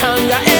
conga